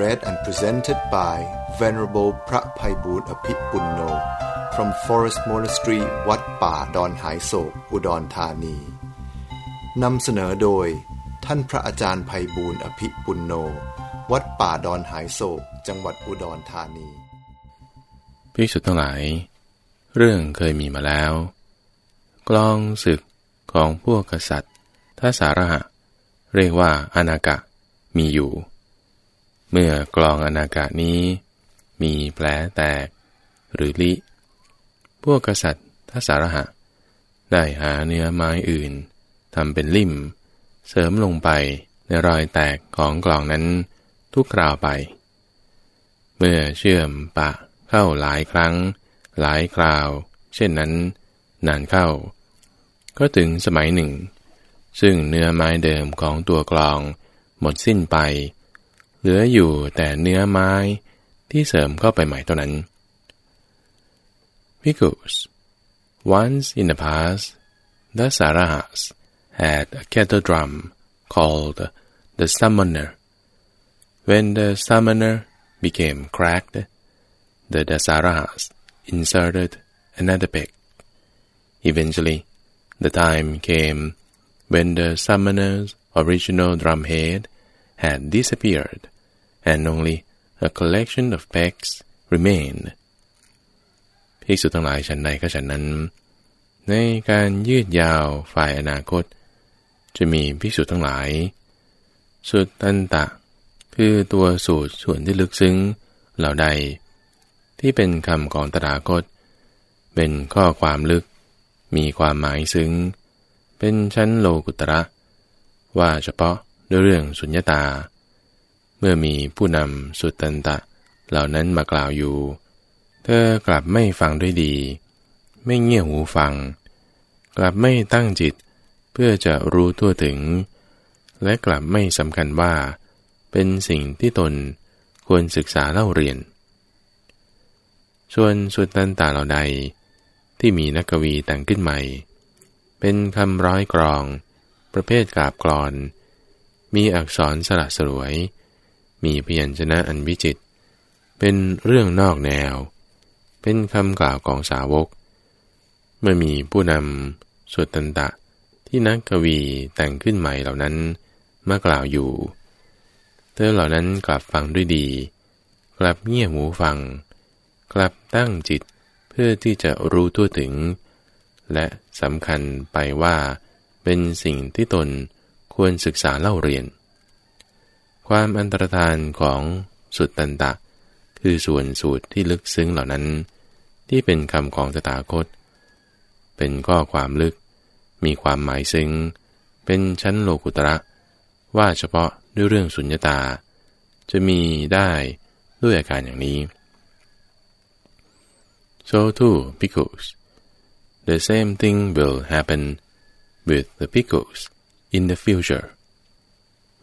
read and presented by Venerable พระภัยบูรณ์อภิปุณโน from Forest Monastery วัดป่าดอนหายโศกอุดรธานีนำเสนอโดย ท่านพระอาจารย์ภัยบูรณ์อภิปุณโน วัดป่าดอนหายโศกจังหวัดอุดรธานีพิสุทธ์ทั้งหลาย เรื่องเคยมีมาแล้ว กลองศึกของพวกกษัตริย์ท้าสาระหะ เรียกว่าอานากะมีอยู่ เมื่อกลองอานากะนี้ มีแผลแตก หรือลิ พวกกษัตริย์ท้าสารหะ ได้หาเนื้อไม้อื่นทำเป็นลิ่ม เสริมลงไปในรอยแตกของกล่องนั้นทุกคราวไป เมื่อเชื่อมปะเข้าหลายครั้ง หลายคราว เช่นนั้น นานเข้า ก็ถึงสมัยหนึ่ง ซึ่งเนื้อไม้เดิมของตัวกลองหมดสิ้นไป เหลืออยู่แต่เนื้อไม้ที่เสริมเข้าไปใหม่เท่านั้น Because once in the past, the Sarahas had a kettle drum called the summoner. When the summoner became cracked, the Dasarahas inserted another peg. Eventually, the time came when the summoner's original drumhead had disappeared, and only a collection of pegs remained. ภิกษุทั้งหลายฉันใดก็ฉันนั้น ในการยืดยาวฝ่ายอนาคต จะมีภิกษุทั้งหลาย สุดตันตะ คือตัวสูตรส่วนที่ลึกซึ้งเหล่าใด ที่เป็นคำของตถาคต เป็นข้อความลึก มีความหมายซึ้ง เป็นชั้นโลกุตระ ว่าเฉพาะด้วยเรื่องสุญญตา เมื่อมีผู้นำสุดตันตะ เหล่านั้นมากล่าวอยู่ เธอกลับไม่ฟังด้วยดี ไม่เงี่ยหูฟัง กลับไม่ตั้งจิต เพื่อจะรู้ทั่วถึง และกลับไม่สำคัญว่า เป็นสิ่งที่ตนควรศึกษาเล่าเรียน ส่วนสุดตันตาเหล่าใด ที่มีนักกวีแต่งขึ้นใหม่ เป็นคำร้อยกรอง ประเภทกาบกรอน มีอักษรสละสลวย มีพยัญชนะอันวิจิต เป็นเรื่องนอกแนว เป็นคำกล่าวของสาวก เมื่อมีผู้นำสุดตันตะที่นักกวีแต่งขึ้นใหม่เหล่านั้นมากล่าวอยู่ เธอเหล่านั้นกลับฟังด้วยดี กลับเงี่ยหูฟัง กลับตั้งจิตเพื่อที่จะรู้ทั่วถึง และสำคัญไปว่าเป็นสิ่งที่ตนควรศึกษาเล่าเรียน ความอันตรธานของสุดตันตะ คือส่วนสูตรที่ลึกซึ้งเหล่านั้น ที่เป็นคำของตถาคต เป็นข้อความลึก มีความหมายซึ้ง เป็นชั้นโลกุตระ ว่าเฉพาะด้วยเรื่องสุญญตา จะมีได้ด้วยอาการอย่างนี้ so too because the same thing will happen with the pickles in the future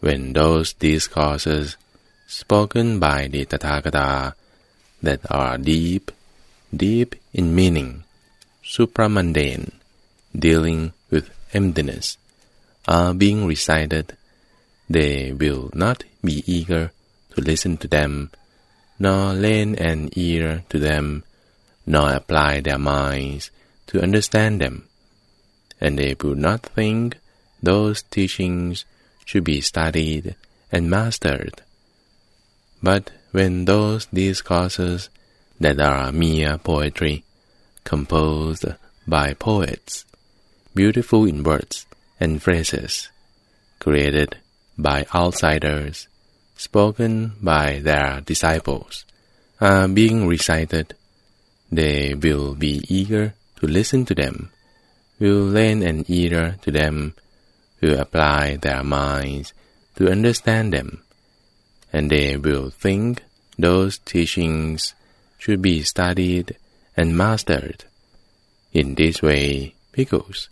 when those discourses spoken by the Tathagata that are deep, deep in meaning, supramundane, dealing with emptiness, are being recited, they will not be eager to listen to them, nor lend an ear to them, nor apply their minds to understand them, and they will not think those teachings should be studied and mastered. But when those discourses that are mere poetry, composed by poets, beautiful in words and phrases, created by outsiders, spoken by their disciples, are being recited, they will be eager to listen to them, will lend an ear to them, will apply their minds to understand them, and they will think those teachings should be studied and mastered. In this way, bhikkhus,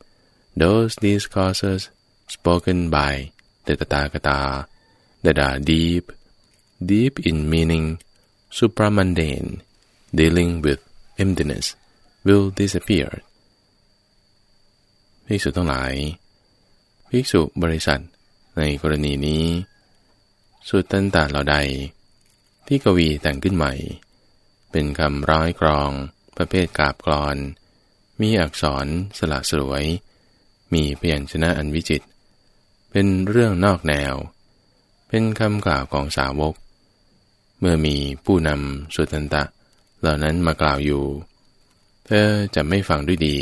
those discourses spoken by the Tathagata that are deep, deep in meaning, supramundane, dealing with emptiness, will disappear. ภิกษุทั้งหลาย ภิกษุบริษัทในกรณีนี้ สุดตันตาเหล่าใด ที่กวีแต่งขึ้นใหม่ เป็นคำร้อยกรอง ประเภทกาบกรอน มีอักษรสละสวย มีพยัญชนะอันวิจิต เป็นเรื่องนอกแนว เป็นคำกล่าวของสาวก เมื่อมีผู้นำสุตันตะ เหล่านั้นมากล่าวอยู่ เธอจะไม่ฟังด้วยดี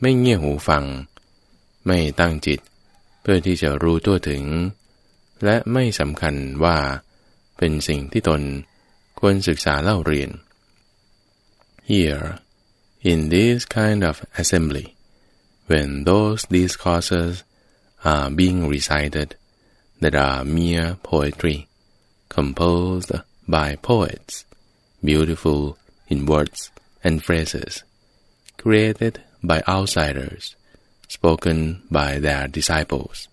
ไม่เงี่ยหูฟัง ไม่ตั้งจิต เพื่อที่จะรู้ตัวถึง และไม่สำคัญว่าเป็นสิ่งที่ตนควรศึกษาเล่าเรียน Here in this kind of assembly when those discourses are being recited that are mere poetry composed by poets beautiful in words and phrases created by outsiders spoken by their disciples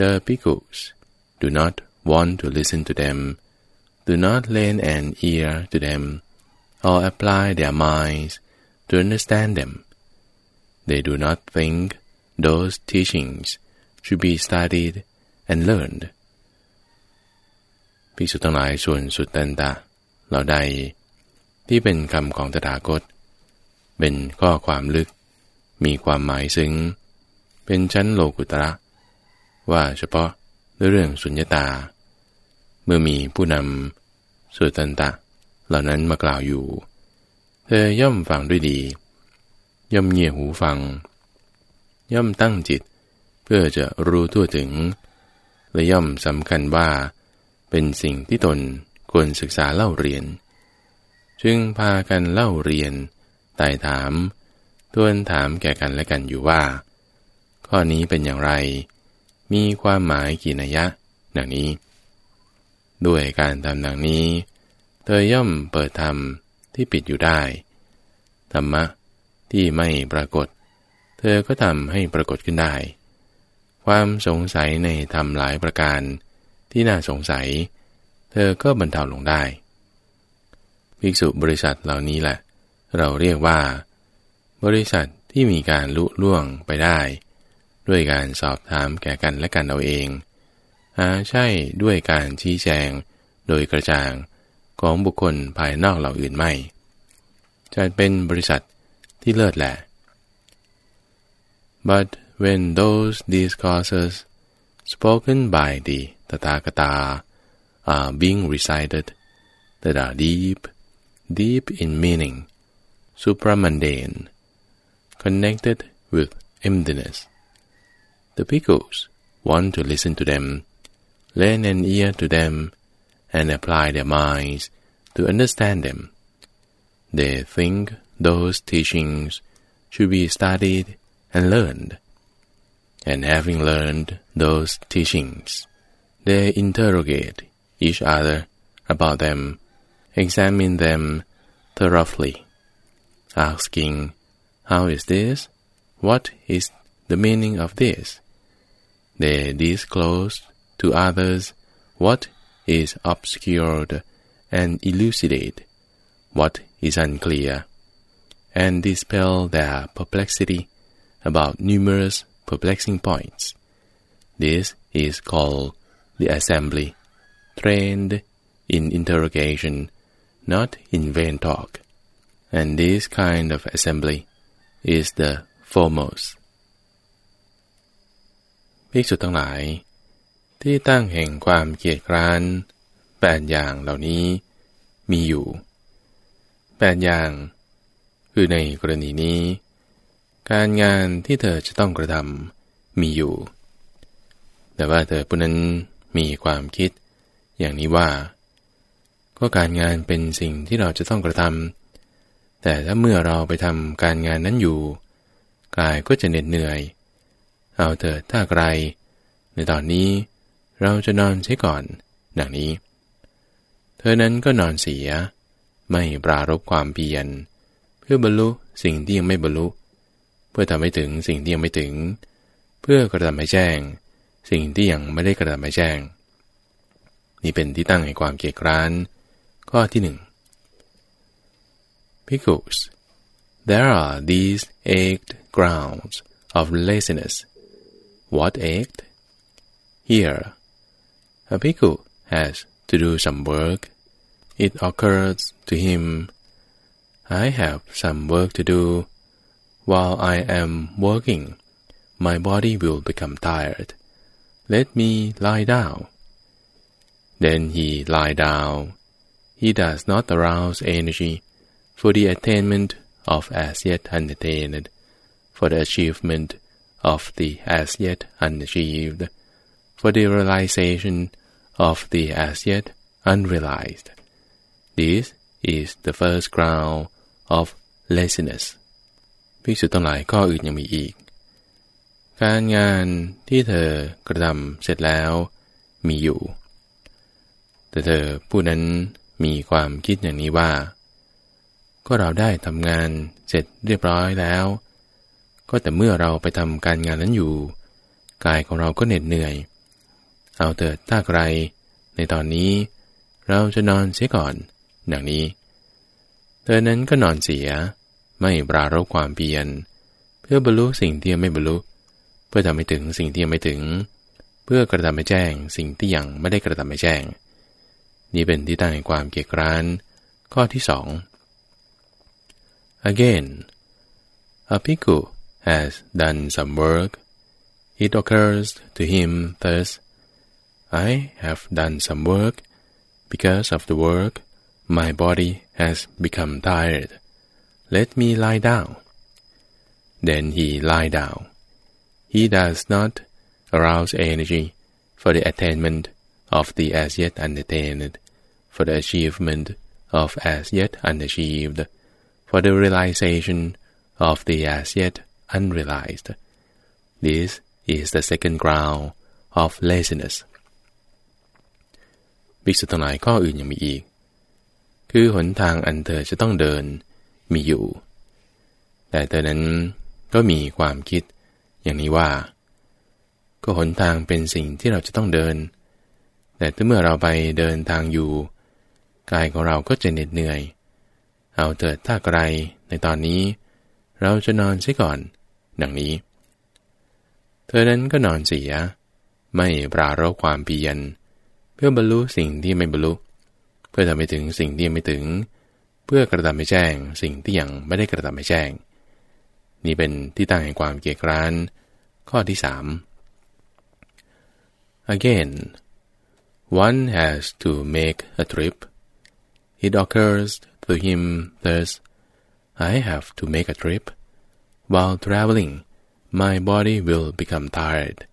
the bhikkhus do not want to listen to them do not lend an ear to them or apply their minds to understand them. They do not think those teachings should be studied and learned. ภิกษุทั้งหลายส่วนสุดตันตะเหล่าใด ที่เป็นคำของตถาคต เป็นข้อความลึก มีความหมายซึ้ง เป็นชั้นโลกุตระ ว่าเฉพาะเรื่องสุญญตา เมื่อมีผู้นำสุตันตะ เหล่านั้นมากล่าวอยู่ เธอย่อมฟังด้วยดี ย่อมเงี่ยหูฟัง ย่อมตั้งจิต เพื่อจะรู้ทั่วถึง และย่อมสำคัญว่า เป็นสิ่งที่ตนควรศึกษาเล่าเรียน จึงพากันเล่าเรียนไต่ถาม ทวนถามแก่กันและกันอยู่ว่า ข้อนี้เป็นอย่างไร มีความหมายกี่นัยะ ดังนี้ ด้วยการทำดังนี้ เธอย่อมเปิดธรรมที่ปิดอยู่ได้ ธรรมะที่ไม่ปรากฏ เธอก็ทำให้ปรากฏขึ้นได้ ความสงสัยในธรรมหลายประการที่น่าสงสัย เธอก็บรรเทาลงได้ ภิกษุบริษัทเหล่านี้แหละ เราเรียกว่า บริษัทที่มีการลุล่วงไปได้ ด้วยการสอบถามแก่กันและกันเอาเอง หาใช่ด้วยการชี้แจงโดยกระจ่างของบุคคลภายนอกเหล่าอื่นไม่จะเป็นบริษัทที่เลิศแหละ but when those discourses spoken by the Tathagata are being recited that are deep, deep in meaning, supramundane, connected with emptiness, the bhikkhus want to listen to them, lend an ear to them, and apply their minds to understand them. They think those teachings should be studied and learned. And having learned those teachings, they interrogate each other about them, examine them thoroughly, asking, How is this? What is the meaning of this? They disclose to others what is obscured and elucidate what is unclear, and dispel their perplexity about numerous perplexing points. This is called the assembly, trained in interrogation, not in vain talk, and this kind of assembly is the foremost. ภิกษุทั้งหลาย ที่ตั้งแห่งความเกียดคร้านแปดอย่างเหล่านี้มีอยู่แปดอย่าง คือในกรณีนี้ การงานที่เธอจะต้องกระทำมีอยู่ แต่ว่าเธอผู้นั้นมีความคิด อย่างนี้ว่า ก็การงานเป็นสิ่งที่เราจะต้องกระทำ แต่ถ้าเมื่อเราไปทำการงานนั้นอยู่ กายก็จะเหน็ดเหนื่อย เอาเถิดถ้าไกลในตอนนี้ เราจะนอนใช้ก่อน ดังนี้ เธอนั้นก็นอนเสีย ไม่ปรารบความเพียร เพื่อบรรลุสิ่งที่ยังไม่บรรลุ เพื่อทำให้ถึงสิ่งที่ยังไม่ถึง เพื่อกระทำให้แจ้ง สิ่งที่ยังไม่ได้กระทำให้แจ้ง นี่เป็นที่ตั้งแห่งความเกียดคร้าน ข้อที่หนึ่ง Because there are these eight grounds of laziness. What eight? Here, a bhikkhu has to do some work. It occurs to him, I have some work to do. While I am working, my body will become tired. Let me lie down. Then he lie down. He does not arouse energy for the attainment of as yet unattained, for the achievement of the as yet unachieved, for the realization of the as yet unrealized. This is the first ground of laziness. ภิกษุทั้งหลายข้ออื่นยังมีอีก การงานที่เธอกระทำเสร็จแล้วมีอยู่ แต่เธอผู้นั้นมีความคิดอย่างนี้ว่า ก็เราได้ทำงานเสร็จเรียบร้อยแล้ว ก็แต่เมื่อเราไปทำการงานนั้นอยู่ กายของเราก็เหน็ดเหนื่อย เอาเถิดถ้าใคร ในตอนนี้ เราจะนอนเสียก่อน ดังนี้ เธอนั้นก็นอนเสีย ไม่ปรารบความเพียร เพื่อบรรลุสิ่งที่ยังไม่บรรลุ เพื่อทำให้ถึงสิ่งที่ยังไม่ถึง เพื่อกระทำให้แจ้งสิ่งที่ยังไม่ได้กระทำให้แจ้ง นี่เป็นที่ตั้งแห่งความเกียดคร้าน ข้อที่สอง Again, a bhikkhu has done some work. It occurs to him thus, I have done some work. Because of the work, my body has become tired. Let me lie down. Then he lie down. He does not arouse energy for the attainment of the as yet unattained, for the achievement of as yet unachieved, for the realization of the as yet unrealized. This is the second ground of laziness. ภิกษุทั้งหลายข้ออื่นยังมีอีก คือหนทางอันเธอจะต้องเดินมีอยู่ แต่เธอนั้นก็มีความคิดอย่างนี้ว่า ก็หนทางเป็นสิ่งที่เราจะต้องเดิน แต่ถ้าเมื่อเราไปเดินทางอยู่ กายของเราก็จะเหน็ดเหนื่อย เอาเถิดถ้าไกลในตอนนี้ เราจะนอนเสียก่อน ดังนี้ เธอนั้นก็นอนเสีย ไม่ปรารบความเพียร เพื่อบรรลุสิ่งที่ไม่บรรลุ เพื่อทำให้ถึงสิ่งที่ไม่ถึง เพื่อกระทำให้แจ้งสิ่งที่ยังไม่ได้กระทำให้แจ้ง นี่เป็นที่ตั้งแห่งความเกียดคร้าน ข้อที่สาม Again, one has to make a trip. It occurs to him thus, I have to make a trip. While traveling, my body will become tired.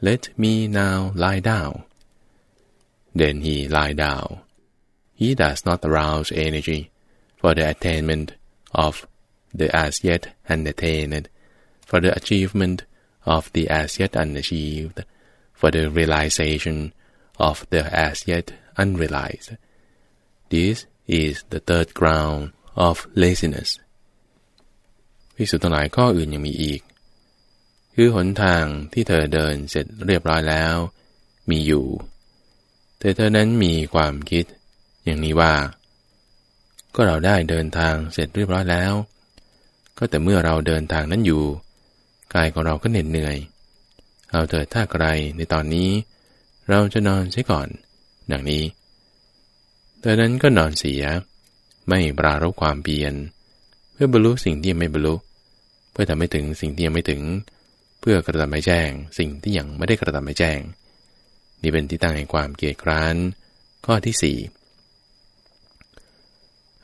Let me now lie down. Then he lie down. He does not arouse energy for the attainment of the as yet unattained, for the achievement of the as yet unachieved, for the realization of the as yet unrealized. This is the third ground of laziness. พิสุทั้งหลายข้ออื่นยังมีอีก คือหนทางที่เธอเดินเสร็จเรียบร้อยแล้ว มีอยู่ แต่เธอนั้นมีความคิด อย่างนี้ว่า ก็เราได้เดินทางเสร็จเรียบร้อยแล้ว ก็แต่เมื่อเราเดินทางนั้นอยู่ กายของเราก็เหน็ดเหนื่อย เอาเถิดถ้าไกลในตอนนี้ เราจะนอนเสียก่อน ดังนี้ เธอนั้นก็นอนเสีย ไม่ปรารบความเพียร เพื่อบรรลุสิ่งที่ยังไม่บรรลุ เพื่อทำให้ถึงสิ่งที่ยังไม่ถึง เพื่อกระทำให้แจ้ง สิ่งที่ยังไม่ได้กระทำให้แจ้ง นี่เป็นที่ตั้งแห่งความเกียดคร้าน ข้อที่สี่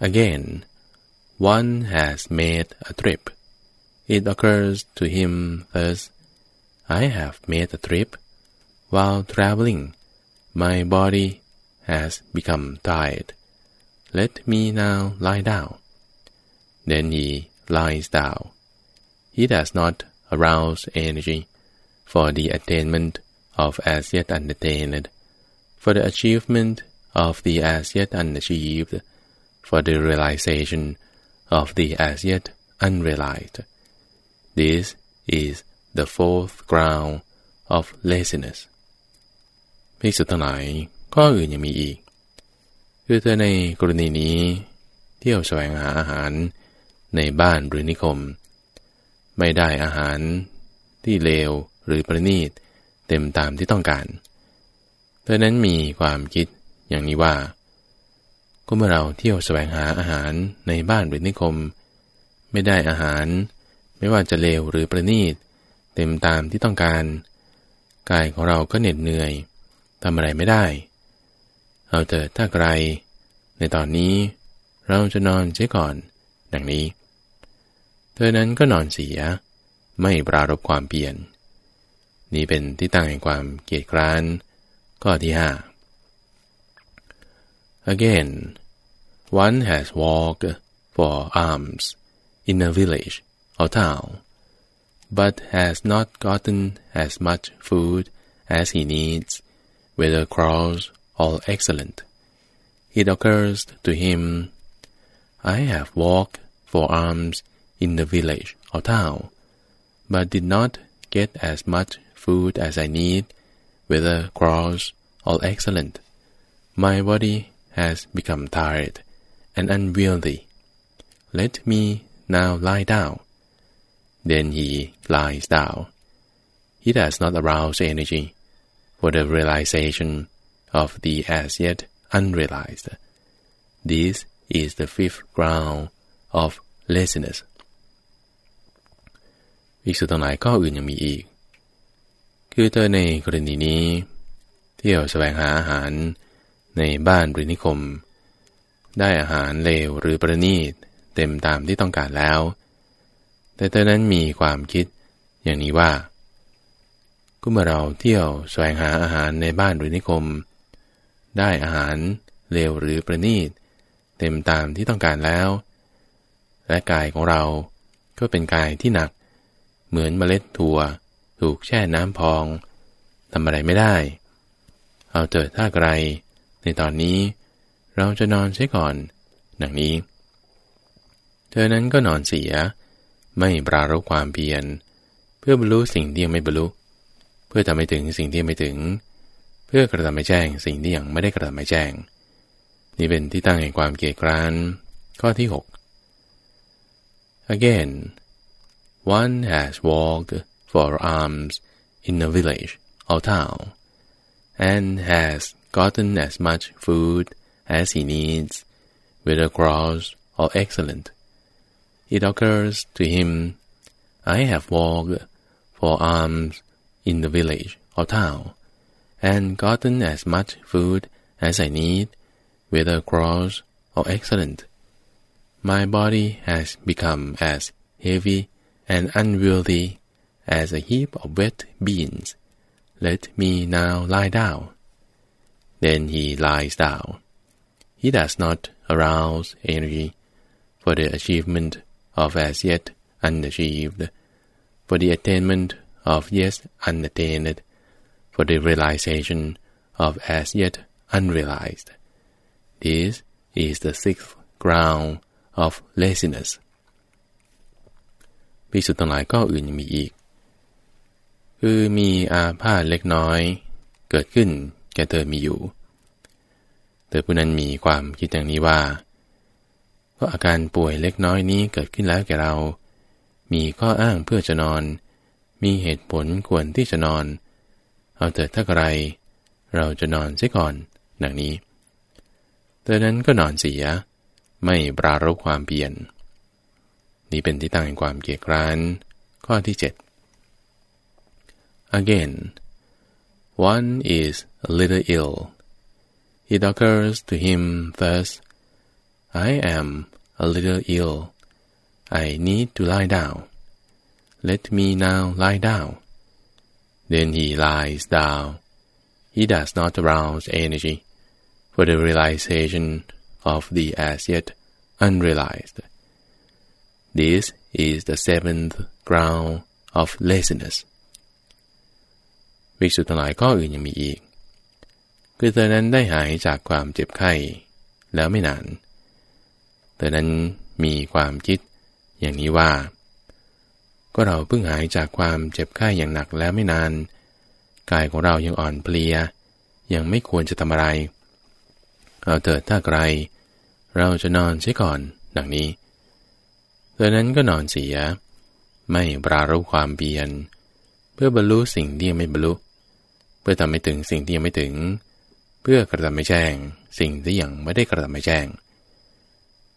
Again, one has made a trip. It occurs to him thus, I have made a trip. While traveling, my body has become tired. Let me now lie down. Then he lies down. He does not arouse energy for the attainment of as yet unattained, for the achievement of the as yet unachieved for the realization of the as yet unrealized. This is the fourth ground of laziness ภิกษุทั้งหลาย ข้ออื่นยังมีอีก คือถ้าในกรณีนี้ เที่ยวแสวงหาอาหารในบ้านหรือนิคม ไม่ได้อาหารที่เลวหรือประณีตเต็มตามที่ต้องการ เธอนั้นมีความคิดอย่างนี้ว่า ก็เมื่อเราเที่ยวแสวงหาอาหารในบ้านหรือนิคม ไม่ได้อาหาร ไม่ว่าจะเลวหรือประณีต เต็มตามที่ต้องการ กายของเราก็เหน็ดเหนื่อยทำอะไรไม่ได้ เอาเถิดถ้าไกลในตอนนี้ เราจะนอนเสียก่อน ดังนี้ เธอนั้นก็นอนเสีย ไม่ปรารบความเปลี่ยน นี่เป็นที่ตั้งแห่งความเกียดคร้านข้อที่ห้า Again one has walked for alms in a village or town, but has not gotten as much food as he needs, whether cross or excellent. It occurs to him, I have walked for alms in the village or town, but did not get as much food as I need, whether cross or excellent. My body has become tired and unwieldy. Let me now lie down then he lies down. He does not arouse energy for the realization of the as yet unrealized. This is the fifth ground of laziness. อีกสุดต่างหลายข้ออื่นยังมีอีก คือเธอในกรณีนี้ เที่ยวแสวงหาอาหารในบ้านหรือนิคม ได้อาหารเลวหรือประณีตเต็มตามที่ต้องการแล้ว แต่เธอนั้นมีความคิดอย่างนี้ว่าก็เมื่อเราเที่ยวแสวงหาอาหารในบ้านหรือนิคม ได้อาหารเลวหรือประณีต เต็มตามที่ต้องการแล้ว และกายของเราก็เป็นกายที่หนัก เหมือนเมล็ดถั่ว ถูกแช่น้ำพองทำอะไรไม่ได้ เอาเจอถ้าไกล ในตอนนี้เราจะนอนใช้ก่อน ดังนี้ เธอนั้นก็นอนเสีย ไม่ปรารบความเพียรเพื่อบรรลุสิ่งที่ยังไม่บรรลุ เพื่อทำให้ถึงสิ่งที่ไม่ถึง เพื่อกระทำให้แจ้งสิ่งที่ยังไม่ได้กระทำให้แจ้ง นี่เป็นที่ตั้งแห่งความเกียดคร้านข้อที่ 6 Again one has walked for alms in a village or town and has gotten as much food as he needs whether gross or excellent it occurs to him, I have walked for alms in the village or town, and gotten as much food as I need, whether gross or excellent. My body has become as heavy and unwieldy as a heap of wet beans. Let me now lie down. Then he lies down. He does not arouse energy for the achievement of as yet unachieved, for the attainment of yet unattained, for the realization of as yet unrealized. This is the sixth ground of laziness. พิสุทธ์ทั้งหลายก็อื่นยังมีอีก คือมีอาพาธเล็กน้อย เกิดขึ้นแก่เธอมีอยู่ เธอผู้นั้นมีความคิดอย่างนี้ว่าเพราะอาการป่วยเล็กน้อยนี้เกิดขึ้นแล้วแก่เรา มีข้ออ้างเพื่อจะนอน มีเหตุผลควรที่จะนอน เอาเถิดถ้าไร เราจะนอนเสียก่อน ดังนี้ เธอนั้นก็นอนเสีย ไม่ปรารบความเปลี่ยนนี่เป็นที่ตั้งแห่งความเกียดคร้าน ข้อที่ 7 Again one is a little ill it occurs to him thus I am a little ill. I need to lie down. Let me now lie down. Then he lies down. He does not arouse energy for the realization of the as yet unrealized. This is the seventh ground of laziness. วิสุทธ์หลายข้ออื่นยังมีอีก คือเธอนั้นได้หายจากความเจ็บไข้ แล้วไม่นาน เธอนั้นมีความคิดอย่างนี้ว่า ก็เราเพิ่งหายจากความเจ็บไข้อย่างหนักแล้วไม่นาน กายของเรายังอ่อนเพลีย ยังไม่ควรจะทำอะไร เอาเถิดถ้าไกล เราจะนอนเสียก่อน ดังนี้เธอนั้นก็นอนเสีย ไม่ปรารุความเบียน เพื่อบรรลุสิ่งที่ยังไม่บรรลุ เพื่อทำให้ถึงสิ่งที่ยังไม่ถึง เพื่อกระทำไม่แจ้ง สิ่งที่ยังไม่ได้กระทำไม่แจ้ง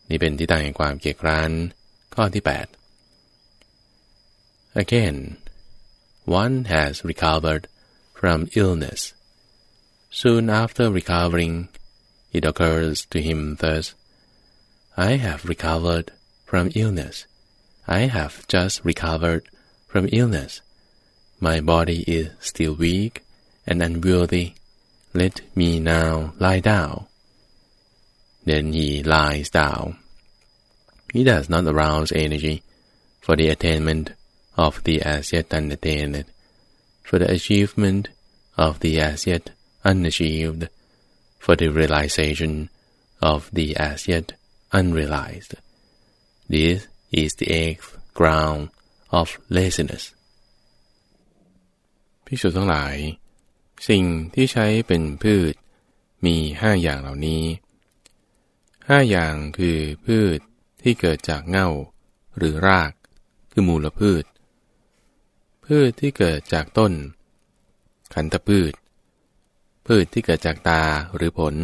นี่เป็นที่ตั้งแห่งความเกียกร้านข้อที่ 8 Again one has recovered from illness. Soon after recovering it occurs to him thus I have recovered from illness. I have just recovered from illness. My body is still weak and unwieldy let me now lie down. Then he lies down. He does not arouse energy for the attainment of the as yet unattained, for the achievement of the as yet unachieved, for the realization of the as yet unrealized. This is the eighth ground of laziness. พิสุทั้งหลาย สิ่งที่ใช้เป็นพืช มีห้าอย่างเหล่านี้ห้าอย่างคือพืชที่เกิดจากเง่า หรือราก คือมูลพืช พืชที่เกิดจากต้น ขันธพืช พืชที่เกิดจากตาหรือผล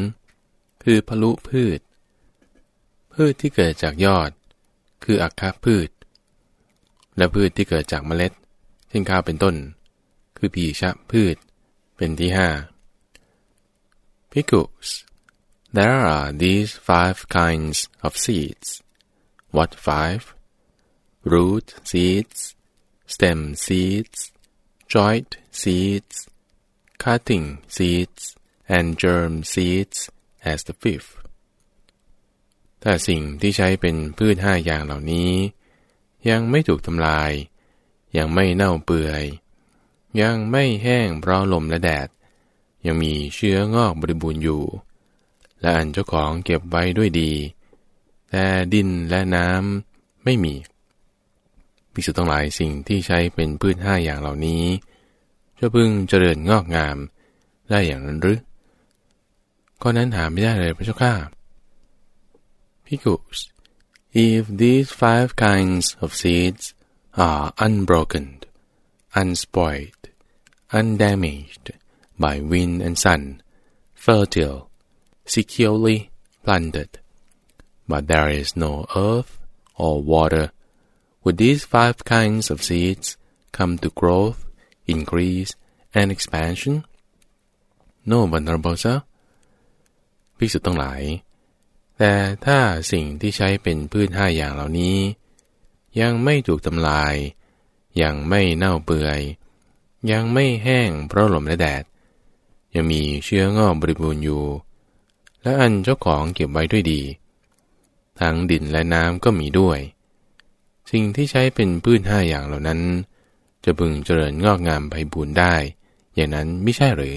คือพลุพืช พืชที่เกิดจากยอด คืออัคคพืช และพืชที่เกิดจากเมล็ด เช่นข้าวเป็นต้น คือพีชะพืช เป็นที่ห้า Pickles There are these five kinds of seeds What five? Root seeds, stem seeds, joint seeds, cutting seeds, and germ seeds as the fifth. แต่สิ่งที่ใช้เป็นพืชห้าอย่างเหล่านี้ ยังไม่ถูกทำลาย ยังไม่เน่าเปื่อย ยังไม่แห้งเพราะลมและแดด ยังมีเชื้องอกบริบูรณ์อยู่ และอันเจ้าของเก็บไว้ด้วยดี แต่ดินและน้ำไม่มี พิสุทั้งหลายสิ่งที่ใช้เป็นพืชห้าอย่างเหล่านี้จะพึงเจริญงอกงามได้อย่างนั้นหรือก็นั้นหาไม่ได้เลยพระเจ้าข้า Pickles if these five kinds of seeds are unbroken unspoiled undamaged by wind and sun fertile securely planted but there is no earth or water, would these five kinds of seeds come to growth, increase, and expansion? No, Venerable Sir. ภิกษุทั้งหลาย แต่ถ้าสิ่งที่ใช้เป็นพืชห้าอย่างเหล่านี้ ยังไม่ถูกทำลาย ยังไม่เน่าเปื่อย ยังไม่แห้งเพราะลมและแดด ยังมีเชื้องอกบริบูรณ์อยู่ และอันเจ้าของเก็บไว้ด้วยดี ทั้งดินและน้ำก็มีด้วย สิ่งที่ใช้เป็นพืชห้าอย่างเหล่านั้น จะบึงเจริญงอกงามไปบูรได้ อย่างนั้นไม่ใช่หรือ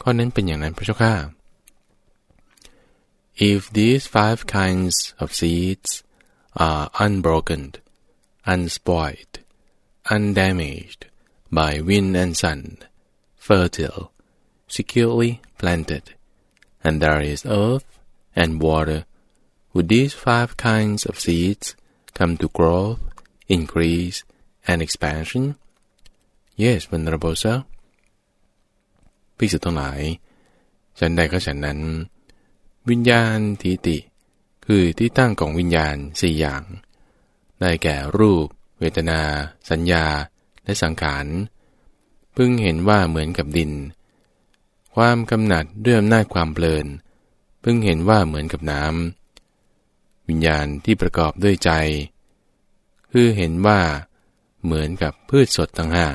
ข้อนั้นเป็นอย่างนั้นพระเจ้าข้า If these five kinds of seeds are unbroken, unspoiled, undamaged by wind and sun, fertile, securely planted, and there is earth and water would these five kinds of seeds come to growth, increase, and expansion? Yes, Venerable Sir. พิสุทั้งหลาย ฉันใดก็ฉันนั้น วิญญาณทิติ คือที่ตั้งของวิญญาณสี่อย่าง ได้แก่รูป เวทนา สัญญา และสังขารพึงเห็นว่าเหมือนกับดิน ความกำหนัดด้วยอำนาจความเพลิน พึงเห็นว่าเหมือนกับน้ำ วิญญาณที่ประกอบด้วยใจ คือเห็นว่าเหมือนกับพืชสดทั้งห้า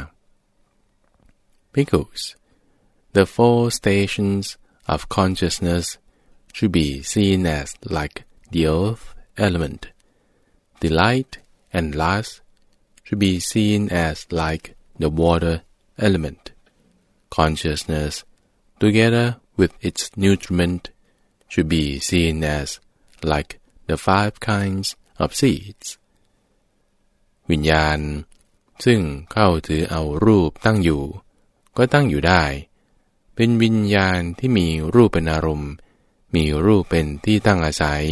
Pickles The four stations of consciousness should be seen as like the earth element. Delight and lust should be seen as like the water element. Consciousness, together with its nutriment should be seen as like the five kinds of seeds วิญญาณ ซึ่งเข้าถือเอารูปตั้งอยู่ ก็ตั้งอยู่ได้ เป็นวิญญาณที่มีรูปเป็นอารมณ์ มีรูปเป็นที่ตั้งอาศัย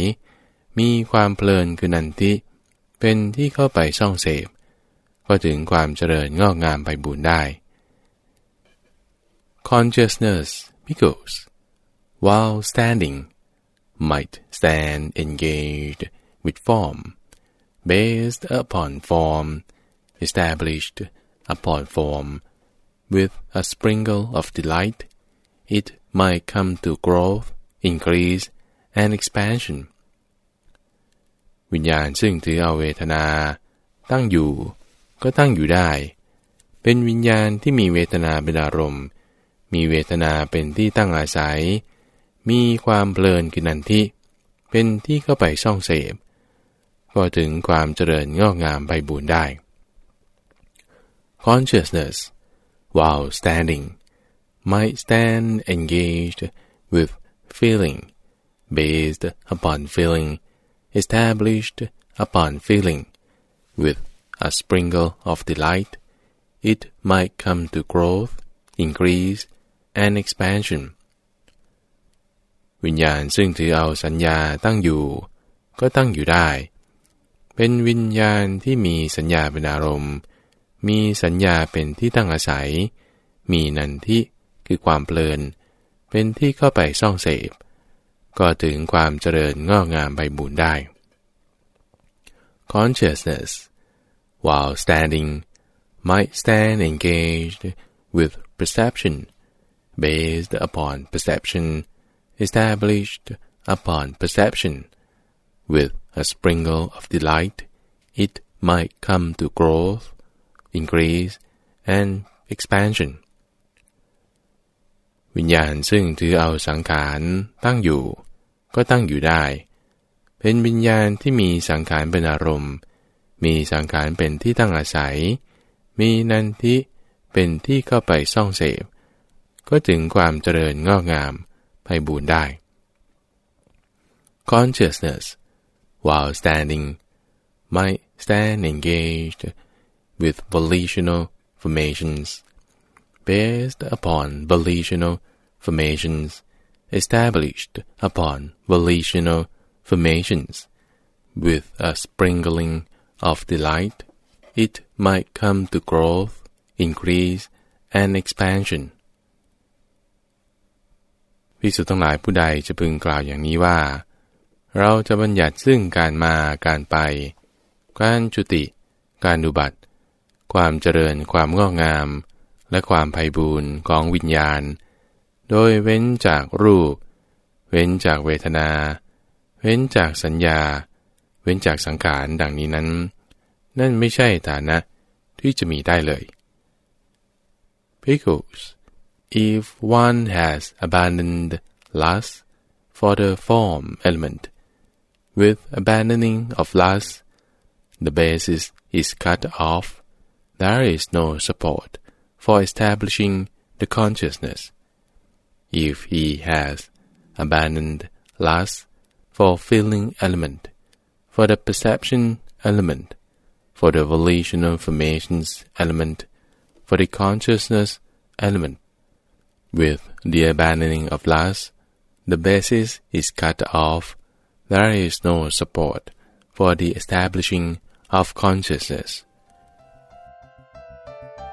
มีความเพลินคือนันทิ เป็นที่เข้าไปซ่องเสพ ก็ถึงความเจริญงอกงามไปบุญได้ consciousness because while standing might stand engaged with form based upon form established upon form with a sprinkle of delight it might come to growth increase and expansion วิญญาณซึ่งถือเอาเวทนา ตั้งอยู่ ก็ตั้งอยู่ได้ เป็นวิญญาณที่มีเวทนาเป็นอารมณ์ มีเวทนาเป็นที่ตั้งอาศัย มีความเพลินกินันทิเป็นที่เข้าไปช่องเสพ ก็ถึงความเจริญงอกงามไปบูรได้ consciousness while standing might stand engaged with feeling based upon feeling established upon feeling, with a sprinkle of delight, it might come to growth, increase, and expansion. วิญญาณซึ่งถือเอาสัญญาตั้งอยู่ ก็ตั้งอยู่ได้ เป็นวิญญาณที่มีสัญญาเป็นอารมณ์ มีสัญญาเป็นที่ตั้งอาศัย มีนันทิคือความเพลิน เป็นที่เข้าไปซ่องเสพ ก็ถึงความเจริญงอกงามใบบุญได้ consciousness while standing might stand engaged with perception based upon perception established upon perception with a sprinkle of delight it might come to growth increase and expansion วิญญาณซึ่งถือเอาสังขารตั้งอยู่ ก็ตั้งอยู่ได้ เป็นวิญญาณที่มีสังขารเป็นอารมณ์ มีสังขารเป็นที่ตั้งอาศัย มีนันทิเป็นที่เข้าไปซ่องเสพ ก็ถึงความเจริญงอกงาม ไปบูรได้ consciousness while standing might stand engaged with volitional formations based upon volitional formations established upon volitional formations, with a sprinkling of delight, it might come to growth, increase, and expansion. พิสุทั้งหลายผู้ใดจะพึงกล่าวอย่างนี้ว่า เราจะบัญญัติซึ่งการมาการไป การจุติ การดุบัติ ความเจริญความงอกงาม และความไพ่บูรณ์ของวิญญาณ โดยเว้นจากรูป เว้นจากเวทนา เว้นจากสัญญา เว้นจากสังขารดังนี้นั้น นั่นไม่ใช่ฐานะที่จะมีได้เลย Because if one has abandoned lust for the form element, with abandoning of lust, the basis is cut off, there is no support for establishing the consciousness. if he has abandoned lust for feeling element, for the perception element, for the volitional formations element, for the consciousness element. With the abandoning of lust, the basis is cut off. There is no support for the establishing of consciousness.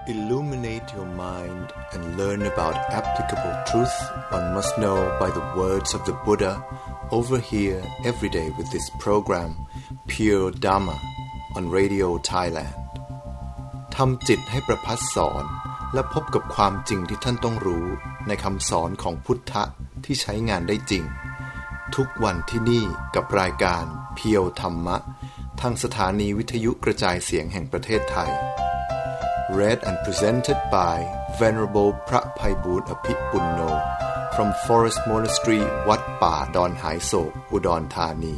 illuminate your mind and learn about applicable truth one must know by the words of the Buddha over here every day with this program Pure Dharma on Radio Thailand ทำจิตให้ประพัดสอน และพบกับความจริงที่ท่านต้องรู้ในคำสอนของพุทธะที่ใช้งานได้จริง ทุกวันที่นี่กับรายการเพียวธรรมะ ทางสถานีวิทยุกระจายเสียงแห่งประเทศไทย read and presented by Venerable พระภัยบูรณ์อภิปุณโน from Forest Monastery วัดป่าดอนหายโศก อุดรธานี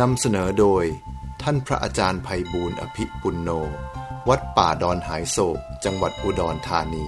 นำเสนอโดยท่านพระอาจารย์ภัยบูรณ์อภิปุณโน วัดป่าดอนหายโศก จังหวัดอุดรธานี